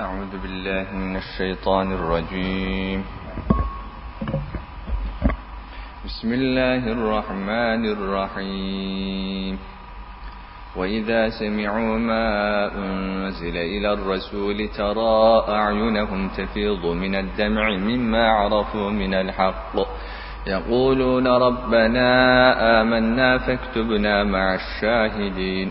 أعوذ بالله من الشيطان الرجيم. بسم الله الرحمن الرحيم. وإذا سمعوا ما أنزل إلى الرسول ترى أعينهم تفيض من الدمع مما عرفوا من الحق. يقولون ربنا آمنا فاكتبنا مع الشاهدين.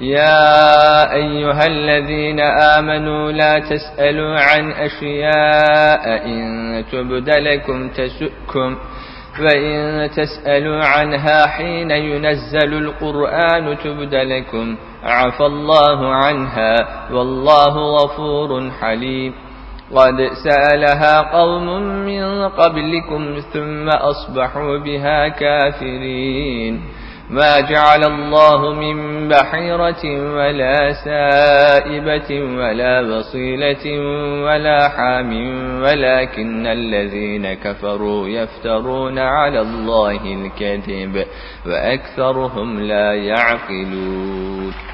يا أيها الذين آمنوا لا تسألوا عن أشياء إن تبد لكم تسؤكم فإن تسألوا عنها حين ينزل القرآن تبد لكم عفى الله عنها والله غفور حليم قد سألها قوم من قبلكم ثم أصبحوا بها كافرين ما جعل الله من بحيرة ولا سائبة ولا بصيلة ولا حام ولكن الذين كفروا يفترون على الله الكذب وأكثرهم لا يعقلون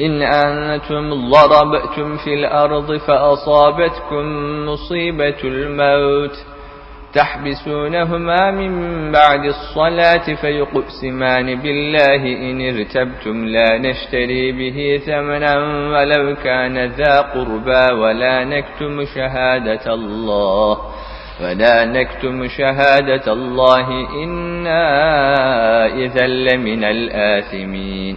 إن أنتم ضربتم في الأرض فأصابتكم مصيبة الموت تحبسونهما من بعد الصلاة فيقسمان بالله إن ارتبتم لا نشتري به ثمنا ولو كان ذا قربى ولا نكتم شهادة الله ولا نكتم شهادة الله إنا إذا لمن الآثمين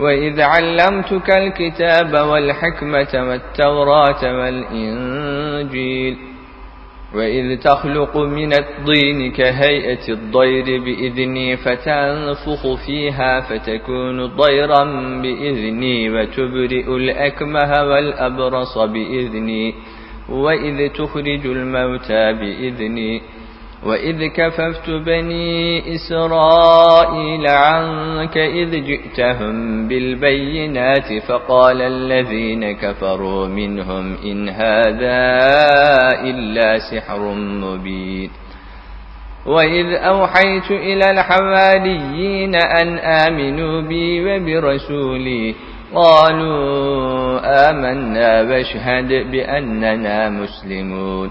وإذ علمتك الكتاب والحكمة والتوراة والإنجيل وإذ تخلق من الطين كهيئة الضير بإذني فتنفخ فيها فتكون ضيرا بإذني وتبرئ الأكمه والأبرص بإذني وإذ تخرج الموتى بإذني وإذ كففت بني إسرائيل عنك إذ جئتهم بالبينات فقال الذين كفروا منهم إن هذا إلا سحر مبين وإذ أوحيت إلى الحواريين أن آمنوا بي وبرسولي قالوا آمنا واشهد بأننا مسلمون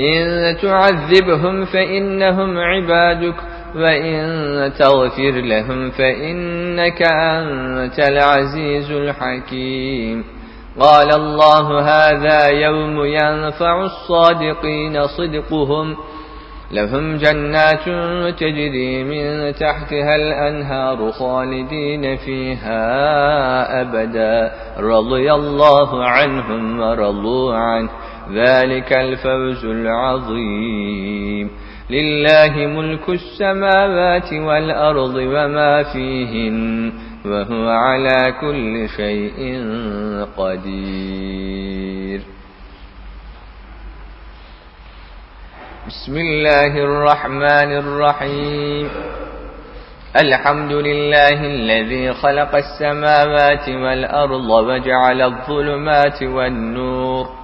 إن تعذبهم فإنهم عبادك وإن تغفر لهم فإنك أنت العزيز الحكيم. قال الله هذا يوم ينفع الصادقين صدقهم لهم جنات تجري من تحتها الأنهار خالدين فيها أبدا. رضي الله عنهم ورضوا عنه. ذلك الفوز العظيم. لله ملك السماوات والأرض وما فيهن وهو على كل شيء قدير. بسم الله الرحمن الرحيم. الحمد لله الذي خلق السماوات والأرض وجعل الظلمات والنور.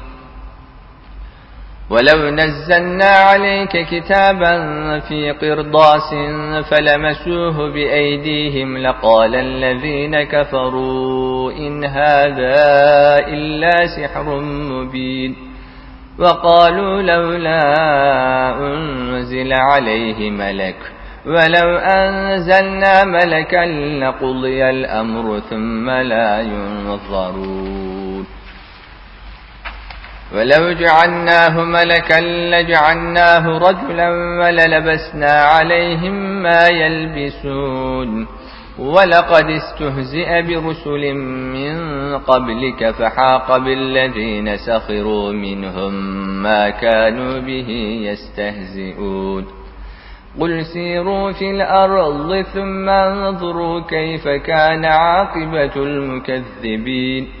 ولو نزلنا عليك كتابا في قرضاس فلمسوه بأيديهم لقال الذين كفروا إن هذا إلا سحر مبين وقالوا لولا أنزل عليه ملك ولو أنزلنا ملكا لقضي الأمر ثم لا ينظرون ولو جعلناه ملكا لجعلناه رجلا وللبسنا عليهم ما يلبسون. ولقد استهزئ برسل من قبلك فحاق بالذين سخروا منهم ما كانوا به يستهزئون. قل سيروا في الأرض ثم انظروا كيف كان عاقبة المكذبين.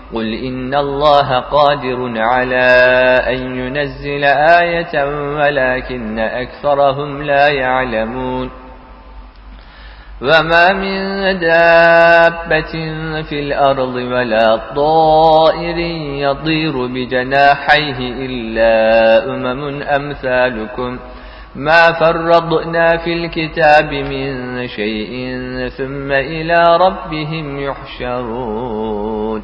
قل إن الله قادر على أن ينزل آية ولكن أكثرهم لا يعلمون وما من دابة في الأرض ولا طائر يطير بجناحيه إلا أمم أمثالكم ما فرضنا في الكتاب من شيء ثم إلى ربهم يحشرون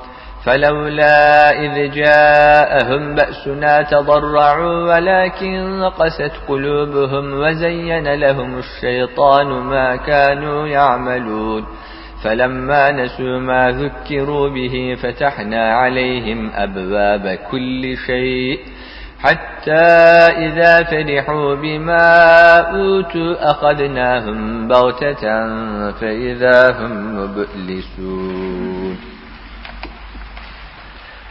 فلولا إذ جاءهم بأسنا تضرعوا ولكن قست قلوبهم وزين لهم الشيطان ما كانوا يعملون. فلما نسوا ما ذكروا به فتحنا عليهم أبواب كل شيء حتى إذا فرحوا بما أوتوا أخذناهم بغتة فإذا هم مبلسون.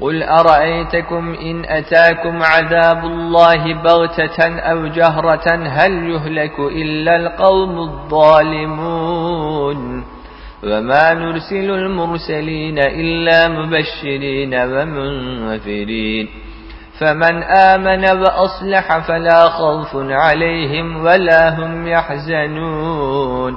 قل أرأيتكم إن أتاكم عذاب الله بغتة أو جهرة هل يهلك إلا القوم الظالمون وما نرسل المرسلين إلا مبشرين ومنذرين فمن آمن وأصلح فلا خوف عليهم ولا هم يحزنون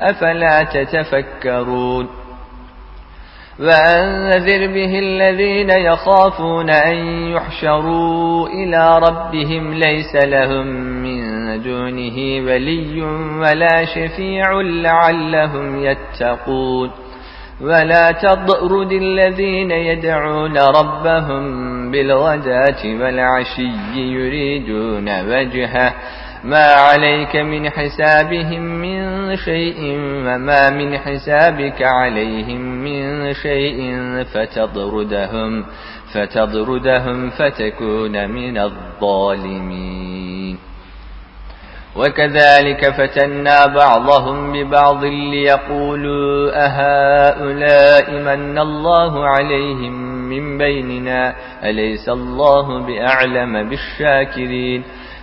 أفلا تتفكرون وأنذر به الذين يخافون أن يحشروا إلى ربهم ليس لهم من دونه ولي ولا شفيع لعلهم يتقون ولا تضرد الذين يدعون ربهم بالغداة والعشي يريدون وجهه ما عليك من حسابهم من شيء وما من حسابك عليهم من شيء فتضردهم فتضردهم فتكون من الظالمين. وكذلك فتنا بعضهم ببعض ليقولوا أهؤلاء من الله عليهم من بيننا أليس الله بأعلم بالشاكرين؟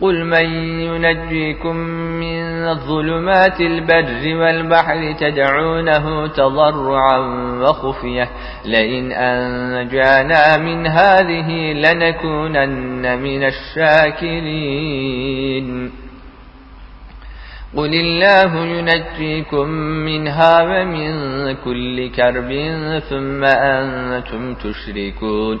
قل من ينجيكم من ظلمات البر والبحر تدعونه تضرعا وخفية لئن أنجانا من هذه لنكونن من الشاكرين قل الله ينجيكم منها ومن كل كرب ثم أنتم تشركون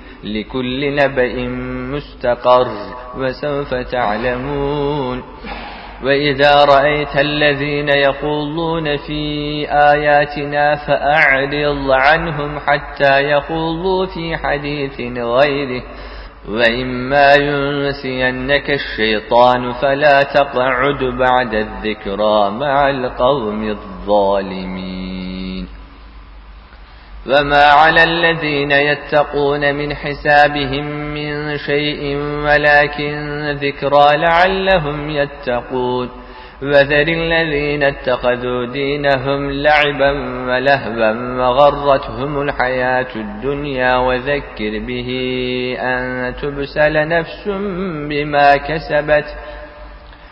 لكل نبأ مستقر وسوف تعلمون. وإذا رأيت الذين يقولون في آياتنا فأعرض عنهم حتى يقولوا في حديث غيره. وإما ينسينك الشيطان فلا تقعد بعد الذكرى مع القوم الظالمين. وما على الذين يتقون من حسابهم من شيء ولكن ذكرى لعلهم يتقون وذر الذين اتخذوا دينهم لعبا ولهبا وغرتهم الحياة الدنيا وذكر به أن تبسل نفس بما كسبت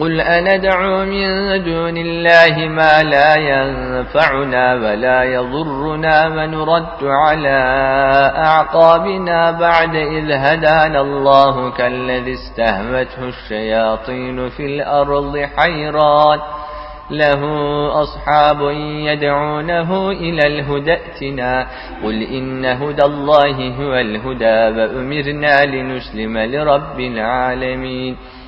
قل أندعو من دون الله ما لا ينفعنا ولا يضرنا ونرد على أعقابنا بعد إذ هدانا الله كالذي استهمته الشياطين في الأرض حيران له أصحاب يدعونه إلى الهدى ائتنا قل إن هدى الله هو الهدى وأمرنا لنسلم لرب العالمين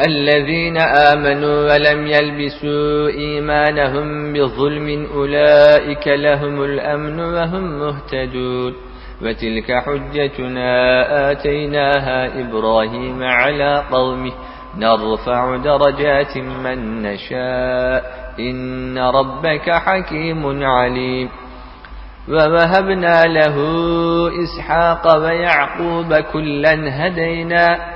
الذين آمنوا ولم يلبسوا إيمانهم بظلم أولئك لهم الأمن وهم مهتدون وتلك حجتنا آتيناها إبراهيم على قومه نرفع درجات من نشاء إن ربك حكيم عليم ووهبنا له إسحاق ويعقوب كلا هدينا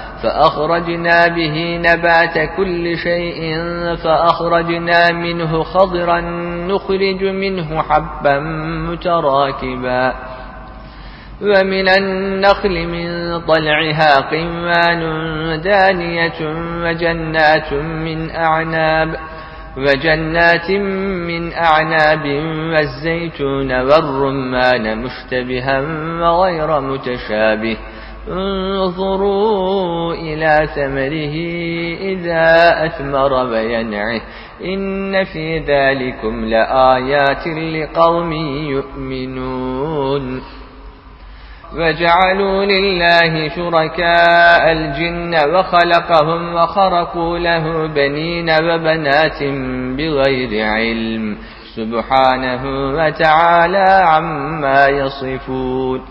فأخرجنا به نبات كل شيء فأخرجنا منه خضرا نخرج منه حبا متراكبا ومن النخل من طلعها قمان دانية وجنات من أعناب وجنات من أعناب والزيتون والرمان مشتبها وغير متشابه انظروا إلى ثمره إذا أثمر وينعه. إن في ذلكم لآيات لقوم يؤمنون. وجعلوا لله شركاء الجن وخلقهم وخرقوا له بنين وبنات بغير علم. سبحانه وتعالى عما يصفون.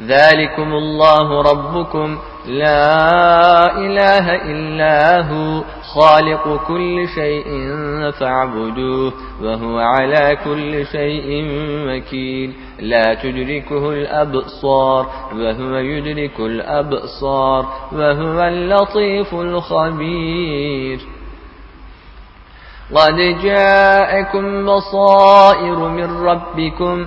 ذلكم الله ربكم لا إله إلا هو خالق كل شيء فاعبدوه وهو على كل شيء وكيل لا تدركه الأبصار وهو يدرك الأبصار وهو اللطيف الخبير قد جاءكم بصائر من ربكم